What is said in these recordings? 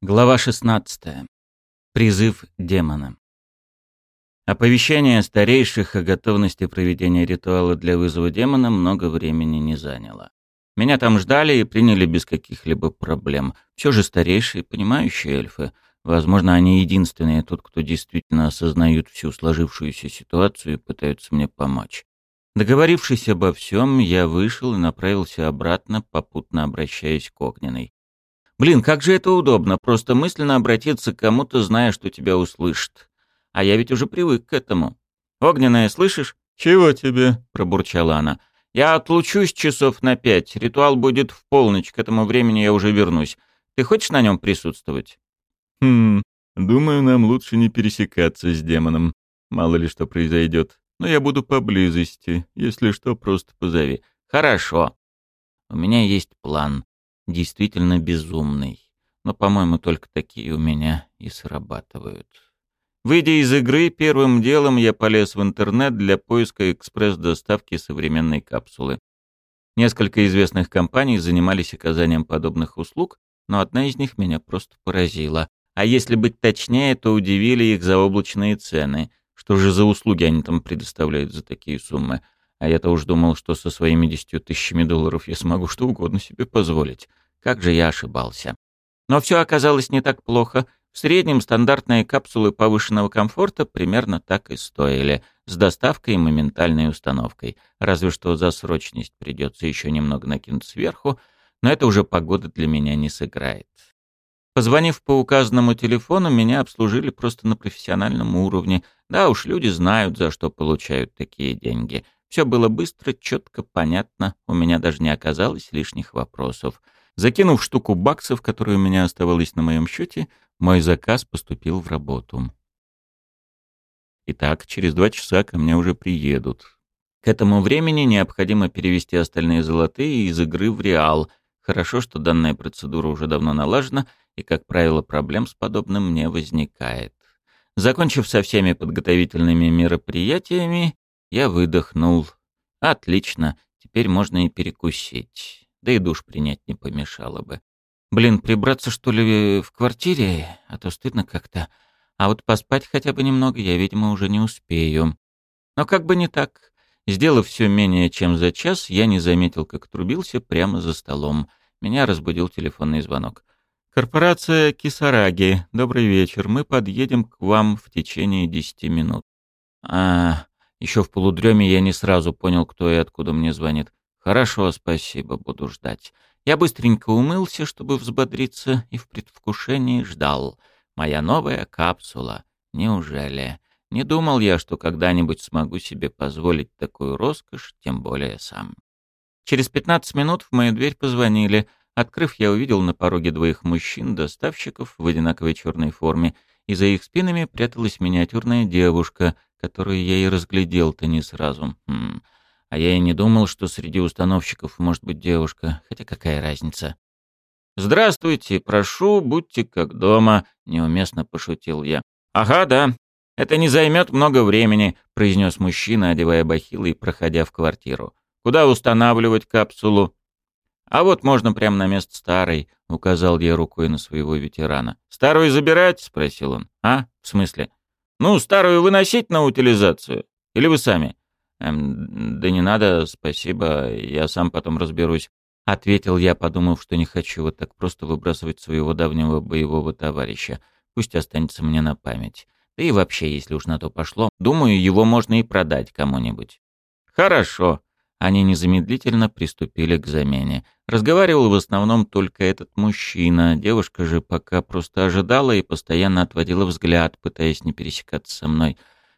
Глава 16. Призыв демона. Оповещение старейших о готовности проведения ритуала для вызова демона много времени не заняло. Меня там ждали и приняли без каких-либо проблем. Все же старейшие, понимающие эльфы. Возможно, они единственные тут, кто действительно осознают всю сложившуюся ситуацию и пытаются мне помочь. Договорившись обо всем, я вышел и направился обратно, попутно обращаясь к Огненной. Блин, как же это удобно, просто мысленно обратиться к кому-то, зная, что тебя услышат. А я ведь уже привык к этому. «Огненная, слышишь?» «Чего тебе?» — пробурчала она. «Я отлучусь часов на пять. Ритуал будет в полночь. К этому времени я уже вернусь. Ты хочешь на нем присутствовать?» «Хм, думаю, нам лучше не пересекаться с демоном. Мало ли что произойдет. Но я буду поблизости. Если что, просто позови». «Хорошо. У меня есть план действительно безумный. Но, по-моему, только такие у меня и срабатывают. Выйдя из игры, первым делом я полез в интернет для поиска экспресс-доставки современной капсулы. Несколько известных компаний занимались оказанием подобных услуг, но одна из них меня просто поразила. А если быть точнее, то удивили их заоблачные цены. Что же за услуги они там предоставляют за такие суммы? А я-то уж думал, что со своими десятью тысячами долларов я смогу что угодно себе позволить. Как же я ошибался. Но все оказалось не так плохо. В среднем стандартные капсулы повышенного комфорта примерно так и стоили, с доставкой и моментальной установкой. Разве что за срочность придется еще немного накинуть сверху, но это уже погода для меня не сыграет. Позвонив по указанному телефону, меня обслужили просто на профессиональном уровне. Да уж, люди знают, за что получают такие деньги. Все было быстро, четко, понятно, у меня даже не оказалось лишних вопросов. Закинув штуку баксов, которая у меня оставалась на моем счете, мой заказ поступил в работу. Итак, через два часа ко мне уже приедут. К этому времени необходимо перевести остальные золотые из игры в реал. Хорошо, что данная процедура уже давно налажена, и, как правило, проблем с подобным не возникает. Закончив со всеми подготовительными мероприятиями, я выдохнул. Отлично, теперь можно и перекусить. Да и душ принять не помешало бы. Блин, прибраться что ли в квартире, а то стыдно как-то. А вот поспать хотя бы немного я, видимо, уже не успею. Но как бы не так. Сделав все менее чем за час, я не заметил, как трубился прямо за столом. Меня разбудил телефонный звонок. «Корпорация Кисараги. Добрый вечер. Мы подъедем к вам в течение десяти минут». «А, еще в полудреме я не сразу понял, кто и откуда мне звонит. Хорошо, спасибо, буду ждать. Я быстренько умылся, чтобы взбодриться, и в предвкушении ждал. Моя новая капсула. Неужели? Не думал я, что когда-нибудь смогу себе позволить такую роскошь, тем более сам. Через пятнадцать минут в мою дверь позвонили. Открыв, я увидел на пороге двоих мужчин-доставщиков в одинаковой черной форме, и за их спинами пряталась миниатюрная девушка — которую я и разглядел-то не сразу. Хм. А я и не думал, что среди установщиков может быть девушка, хотя какая разница. «Здравствуйте, прошу, будьте как дома», — неуместно пошутил я. «Ага, да. Это не займет много времени», — произнес мужчина, одевая бахилы и проходя в квартиру. «Куда устанавливать капсулу?» «А вот можно прямо на место старой», — указал я рукой на своего ветерана. «Старую забирать?» — спросил он. «А? В смысле?» Ну, старую выносить на утилизацию? Или вы сами? Эм, да не надо, спасибо, я сам потом разберусь. Ответил я, подумав, что не хочу вот так просто выбрасывать своего давнего боевого товарища. Пусть останется мне на память. Да и вообще, если уж на то пошло, думаю, его можно и продать кому-нибудь. Хорошо. Они незамедлительно приступили к замене. Разговаривал в основном только этот мужчина. Девушка же пока просто ожидала и постоянно отводила взгляд, пытаясь не пересекаться со мной.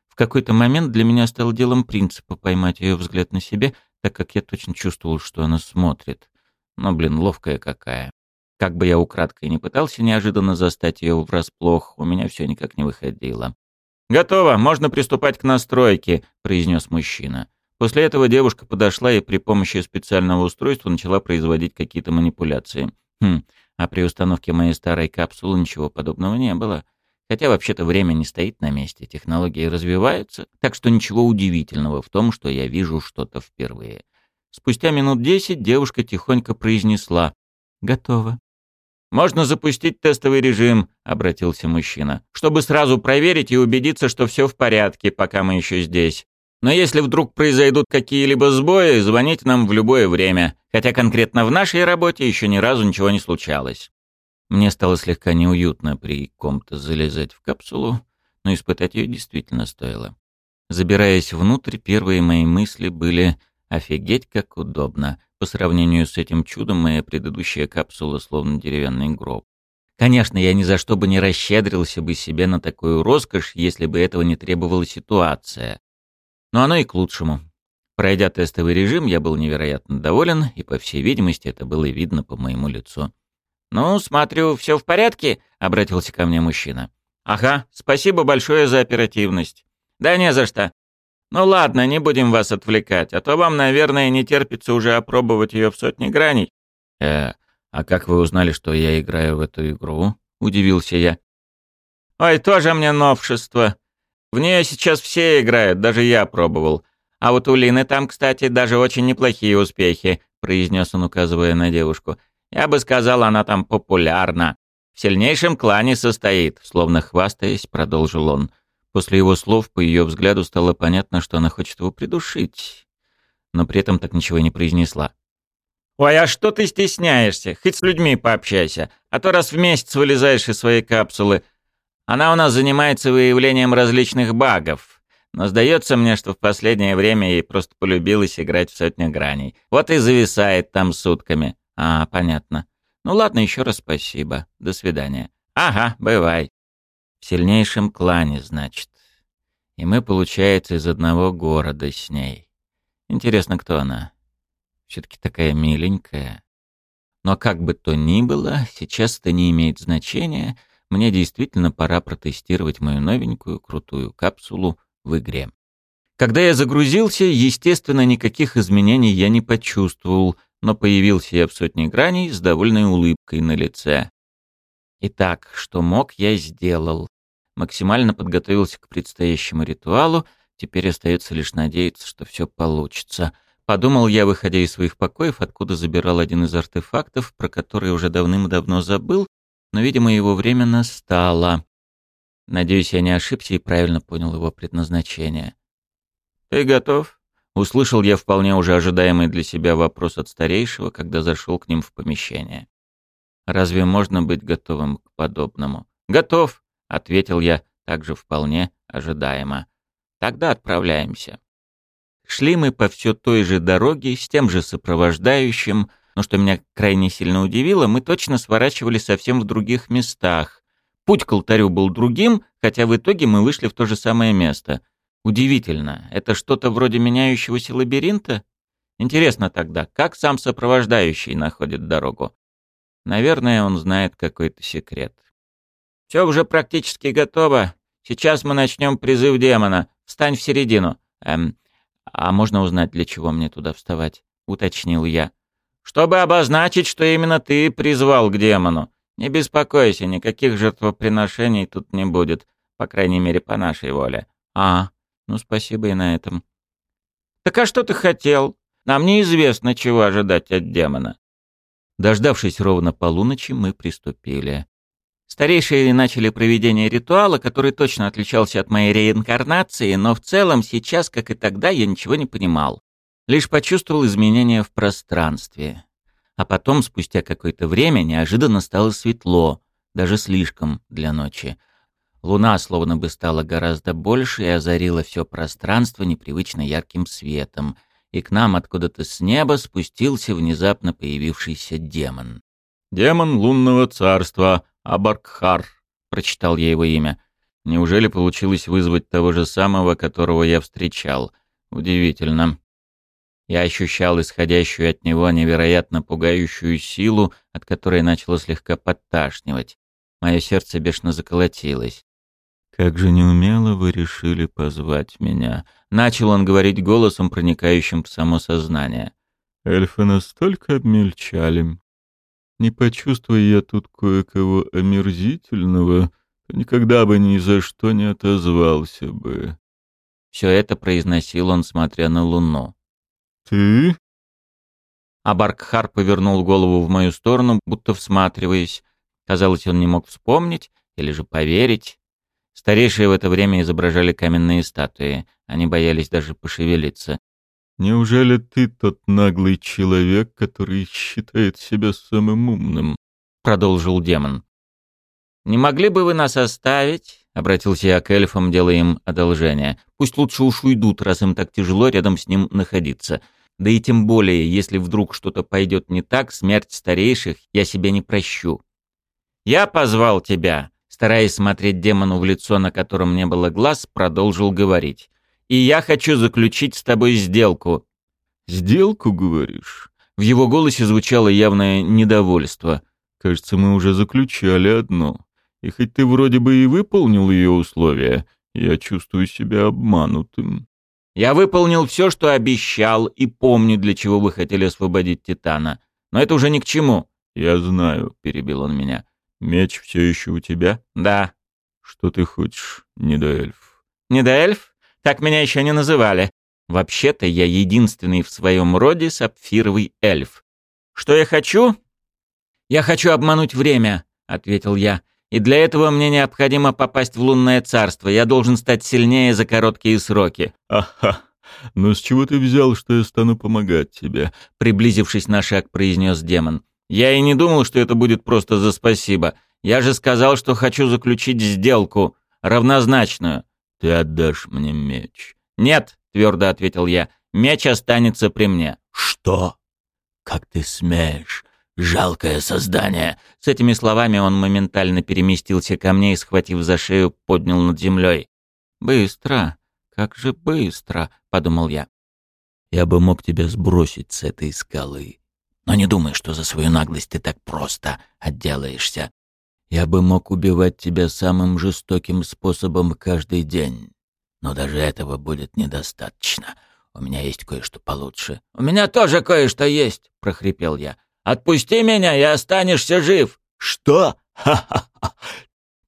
В какой-то момент для меня стало делом принципа поймать ее взгляд на себе, так как я точно чувствовал, что она смотрит. Но, блин, ловкая какая. Как бы я украдкой не пытался неожиданно застать ее врасплох, у меня все никак не выходило. «Готово, можно приступать к настройке», — произнес мужчина. После этого девушка подошла и при помощи специального устройства начала производить какие-то манипуляции. Хм, а при установке моей старой капсулы ничего подобного не было. Хотя вообще-то время не стоит на месте, технологии развиваются, так что ничего удивительного в том, что я вижу что-то впервые. Спустя минут десять девушка тихонько произнесла «Готово». «Можно запустить тестовый режим», — обратился мужчина, «чтобы сразу проверить и убедиться, что все в порядке, пока мы еще здесь. Но если вдруг произойдут какие-либо сбои, звоните нам в любое время, хотя конкретно в нашей работе еще ни разу ничего не случалось». Мне стало слегка неуютно при ком-то залезать в капсулу, но испытать ее действительно стоило. Забираясь внутрь, первые мои мысли были «офигеть, как удобно». По сравнению с этим чудом, моя предыдущая капсула словно деревянный гроб. Конечно, я ни за что бы не расщедрился бы себе на такую роскошь, если бы этого не требовала ситуация. Но оно и к лучшему. Пройдя тестовый режим, я был невероятно доволен, и, по всей видимости, это было видно по моему лицу. «Ну, смотрю, все в порядке?» — обратился ко мне мужчина. «Ага, спасибо большое за оперативность». «Да не за что. Ну ладно, не будем вас отвлекать, а то вам, наверное, не терпится уже опробовать ее в сотни граней». «Э, а как вы узнали, что я играю в эту игру?» — удивился я. «Ой, тоже мне новшество. В нее сейчас все играют, даже я пробовал. А вот у Лины там, кстати, даже очень неплохие успехи», — произнес он, указывая на девушку. «Я бы сказал, она там популярна. В сильнейшем клане состоит», — словно хвастаясь, продолжил он. После его слов, по ее взгляду, стало понятно, что она хочет его придушить, но при этом так ничего и не произнесла. «Ой, а что ты стесняешься? Хоть с людьми пообщайся, а то раз в месяц вылезаешь из своей капсулы. Она у нас занимается выявлением различных багов, но сдается мне, что в последнее время ей просто полюбилось играть в сотню граней. Вот и зависает там сутками. А, понятно. Ну ладно, еще раз спасибо. До свидания. Ага, бывай. В сильнейшем клане, значит. И мы, получается, из одного города с ней. Интересно, кто она? Все-таки такая миленькая. Но как бы то ни было, сейчас это не имеет значения. Мне действительно пора протестировать мою новенькую крутую капсулу в игре. Когда я загрузился, естественно, никаких изменений я не почувствовал, но появился я в сотне граней с довольной улыбкой на лице. Итак, что мог, я сделал. Максимально подготовился к предстоящему ритуалу, теперь остается лишь надеяться, что все получится. Подумал я, выходя из своих покоев, откуда забирал один из артефактов, про который уже давным-давно забыл, но, видимо, его время настало. Надеюсь, я не ошибся и правильно понял его предназначение. «Ты готов?» Услышал я вполне уже ожидаемый для себя вопрос от старейшего, когда зашел к ним в помещение. Разве можно быть готовым к подобному? Готов, ответил я, также вполне ожидаемо. Тогда отправляемся. Шли мы по все той же дороге, с тем же сопровождающим, но что меня крайне сильно удивило, мы точно сворачивали совсем в других местах. Путь к алтарю был другим, хотя в итоге мы вышли в то же самое место. Удивительно, это что-то вроде меняющегося лабиринта? Интересно тогда, как сам сопровождающий находит дорогу? Наверное, он знает какой-то секрет. «Все уже практически готово. Сейчас мы начнем призыв демона. Встань в середину». «Эм, а можно узнать, для чего мне туда вставать?» — уточнил я. «Чтобы обозначить, что именно ты призвал к демону. Не беспокойся, никаких жертвоприношений тут не будет, по крайней мере, по нашей воле». «А, ну спасибо и на этом». «Так а что ты хотел? Нам неизвестно, чего ожидать от демона. Дождавшись ровно полуночи, мы приступили. Старейшие начали проведение ритуала, который точно отличался от моей реинкарнации, но в целом сейчас, как и тогда, я ничего не понимал. Лишь почувствовал изменения в пространстве. А потом, спустя какое-то время, неожиданно стало светло, даже слишком для ночи. Луна словно бы стала гораздо больше и озарила все пространство непривычно ярким светом — и к нам откуда-то с неба спустился внезапно появившийся демон. «Демон лунного царства, Абаркхар», — прочитал я его имя. Неужели получилось вызвать того же самого, которого я встречал? Удивительно. Я ощущал исходящую от него невероятно пугающую силу, от которой начало слегка подташнивать. Мое сердце бешено заколотилось. «Как же неумело вы решили позвать меня!» Начал он говорить голосом, проникающим в само сознание. «Эльфы настолько обмельчали. Не почувствуя я тут кое-кого омерзительного, никогда бы ни за что не отозвался бы». Все это произносил он, смотря на луну. «Ты?» Абаркхар повернул голову в мою сторону, будто всматриваясь. Казалось, он не мог вспомнить или же поверить. Старейшие в это время изображали каменные статуи. Они боялись даже пошевелиться. «Неужели ты тот наглый человек, который считает себя самым умным?» — продолжил демон. «Не могли бы вы нас оставить?» — обратился я к эльфам, делая им одолжение. «Пусть лучше уж уйдут, раз им так тяжело рядом с ним находиться. Да и тем более, если вдруг что-то пойдет не так, смерть старейших я себе не прощу. Я позвал тебя, стараясь смотреть демону в лицо, на котором не было глаз, продолжил говорить. «И я хочу заключить с тобой сделку». «Сделку, говоришь?» В его голосе звучало явное недовольство. «Кажется, мы уже заключали одно. И хоть ты вроде бы и выполнил ее условия, я чувствую себя обманутым». «Я выполнил все, что обещал, и помню, для чего вы хотели освободить Титана. Но это уже ни к чему». «Я знаю», — перебил он меня. Меч все еще у тебя? Да. Что ты хочешь, недоэльф? Недоэльф? Так меня еще не называли. Вообще-то я единственный в своем роде сапфировый эльф. Что я хочу? Я хочу обмануть время, ответил я. И для этого мне необходимо попасть в лунное царство. Я должен стать сильнее за короткие сроки. Ага. Но с чего ты взял, что я стану помогать тебе? Приблизившись на шаг, произнес демон. Я и не думал, что это будет просто за спасибо. Я же сказал, что хочу заключить сделку, равнозначную. Ты отдашь мне меч. Нет, твердо ответил я. Меч останется при мне. Что? Как ты смеешь? Жалкое создание. С этими словами он моментально переместился ко мне и, схватив за шею, поднял над землей. Быстро. Как же быстро, подумал я. Я бы мог тебя сбросить с этой скалы. Но не думай, что за свою наглость ты так просто отделаешься. Я бы мог убивать тебя самым жестоким способом каждый день. Но даже этого будет недостаточно. У меня есть кое-что получше. «У меня тоже кое-что есть», — прохрипел я. «Отпусти меня, и останешься жив». «Что? Ха-ха-ха!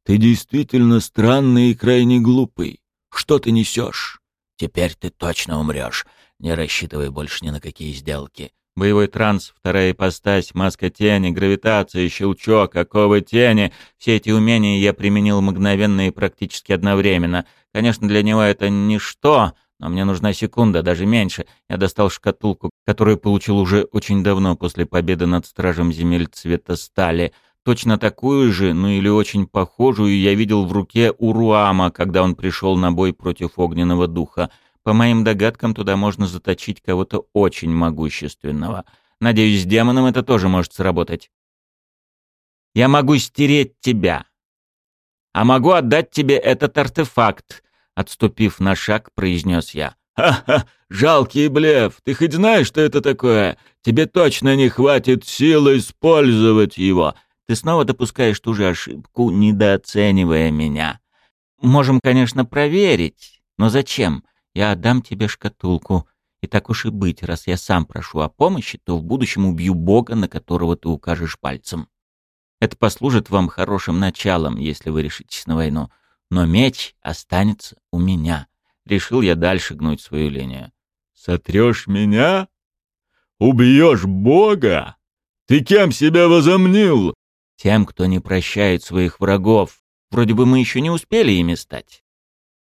Ты действительно странный и крайне глупый. Что ты несешь? Теперь ты точно умрешь. Не рассчитывай больше ни на какие сделки. Боевой транс, вторая ипостась, маска тени, гравитация, щелчок, оковы тени. Все эти умения я применил мгновенно и практически одновременно. Конечно, для него это ничто, но мне нужна секунда, даже меньше. Я достал шкатулку, которую получил уже очень давно после победы над стражем земель цвета стали. Точно такую же, ну или очень похожую, я видел в руке у Руама, когда он пришел на бой против огненного духа. По моим догадкам, туда можно заточить кого-то очень могущественного. Надеюсь, с демоном это тоже может сработать. Я могу стереть тебя. А могу отдать тебе этот артефакт, отступив на шаг, произнес я. «Ха-ха! Жалкий блеф! Ты хоть знаешь, что это такое? Тебе точно не хватит сил использовать его!» Ты снова допускаешь ту же ошибку, недооценивая меня. Можем, конечно, проверить, но зачем? Я отдам тебе шкатулку. И так уж и быть, раз я сам прошу о помощи, то в будущем убью Бога, на которого ты укажешь пальцем. Это послужит вам хорошим началом, если вы решитесь на войну. Но меч останется у меня. Решил я дальше гнуть свою линию. «Сотрешь меня? Убьешь Бога? Ты кем себя возомнил?» «Тем, кто не прощает своих врагов. Вроде бы мы еще не успели ими стать.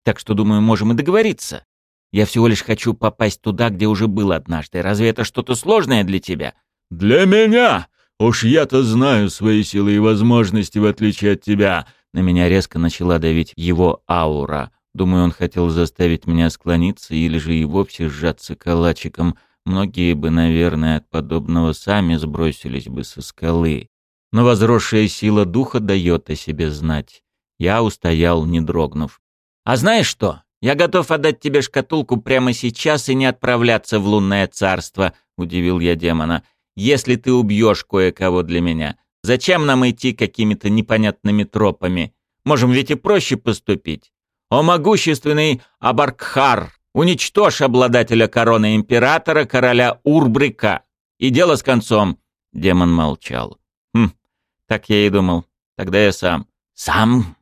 Так что, думаю, можем и договориться. Я всего лишь хочу попасть туда, где уже был однажды. Разве это что-то сложное для тебя? Для меня! Уж я-то знаю свои силы и возможности, в отличие от тебя. На меня резко начала давить его аура. Думаю, он хотел заставить меня склониться или же и вовсе сжаться калачиком. Многие бы, наверное, от подобного сами сбросились бы со скалы. Но возросшая сила духа дает о себе знать. Я устоял, не дрогнув. «А знаешь что? «Я готов отдать тебе шкатулку прямо сейчас и не отправляться в лунное царство», — удивил я демона. «Если ты убьешь кое-кого для меня, зачем нам идти какими-то непонятными тропами? Можем ведь и проще поступить. О могущественный Абаркхар, уничтожь обладателя короны императора, короля Урбрика. И дело с концом». Демон молчал. «Хм, так я и думал. Тогда я сам». «Сам?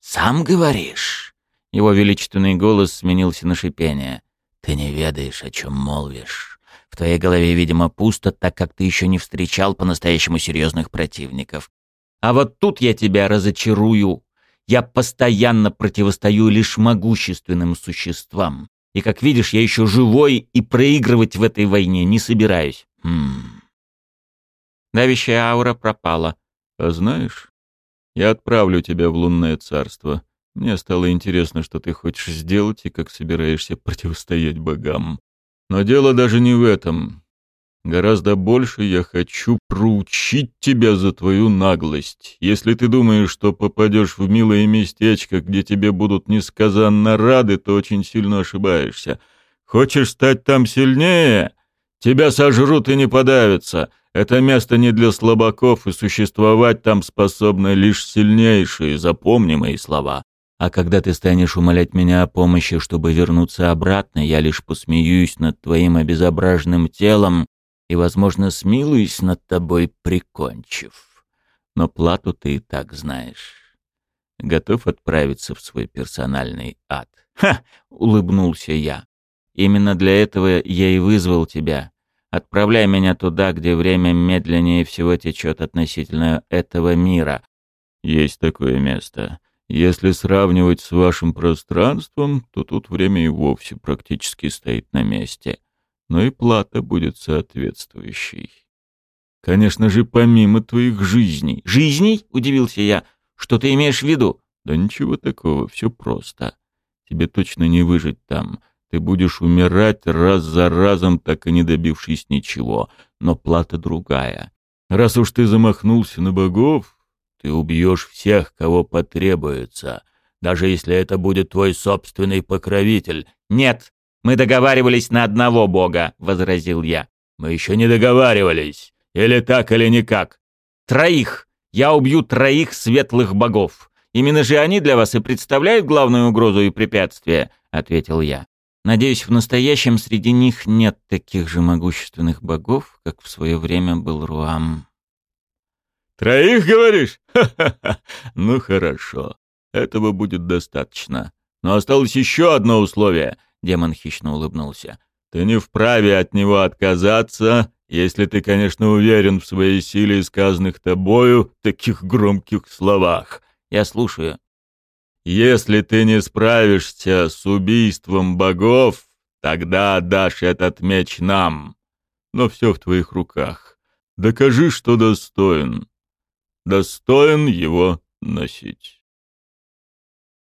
Сам говоришь?» Его величественный голос сменился на шипение. «Ты не ведаешь, о чем молвишь. Твоей голове, видимо, пусто, так как ты еще не встречал по-настоящему серьезных противников. А вот тут я тебя разочарую. Я постоянно противостою лишь могущественным существам. И, как видишь, я еще живой и проигрывать в этой войне не собираюсь. Хм. Давящая аура пропала. А знаешь, я отправлю тебя в лунное царство. Мне стало интересно, что ты хочешь сделать и как собираешься противостоять богам. Но дело даже не в этом. Гораздо больше я хочу проучить тебя за твою наглость. Если ты думаешь, что попадешь в милое местечко, где тебе будут несказанно рады, то очень сильно ошибаешься. Хочешь стать там сильнее? Тебя сожрут и не подавятся. Это место не для слабаков, и существовать там способны лишь сильнейшие, запомни мои слова. А когда ты станешь умолять меня о помощи, чтобы вернуться обратно, я лишь посмеюсь над твоим обезображенным телом и, возможно, смилуюсь над тобой, прикончив. Но плату ты и так знаешь. Готов отправиться в свой персональный ад? Ха! — улыбнулся я. Именно для этого я и вызвал тебя. Отправляй меня туда, где время медленнее всего течет относительно этого мира. Есть такое место. Если сравнивать с вашим пространством, то тут время и вовсе практически стоит на месте но и плата будет соответствующей. Конечно же, помимо твоих жизней. Жизней? Удивился я. Что ты имеешь в виду? Да ничего такого, все просто. Тебе точно не выжить там. Ты будешь умирать раз за разом, так и не добившись ничего. Но плата другая. Раз уж ты замахнулся на богов, ты убьешь всех, кого потребуется, даже если это будет твой собственный покровитель. Нет, «Мы договаривались на одного бога», — возразил я. «Мы еще не договаривались. Или так, или никак». «Троих. Я убью троих светлых богов. Именно же они для вас и представляют главную угрозу и препятствие», — ответил я. «Надеюсь, в настоящем среди них нет таких же могущественных богов, как в свое время был Руам». «Троих, говоришь? Ха-ха-ха! Ну хорошо. Этого будет достаточно. Но осталось еще одно условие — Демон хищно улыбнулся. «Ты не вправе от него отказаться, если ты, конечно, уверен в своей силе и сказанных тобою таких громких словах. Я слушаю». «Если ты не справишься с убийством богов, тогда отдашь этот меч нам. Но все в твоих руках. Докажи, что достоин. Достоин его носить».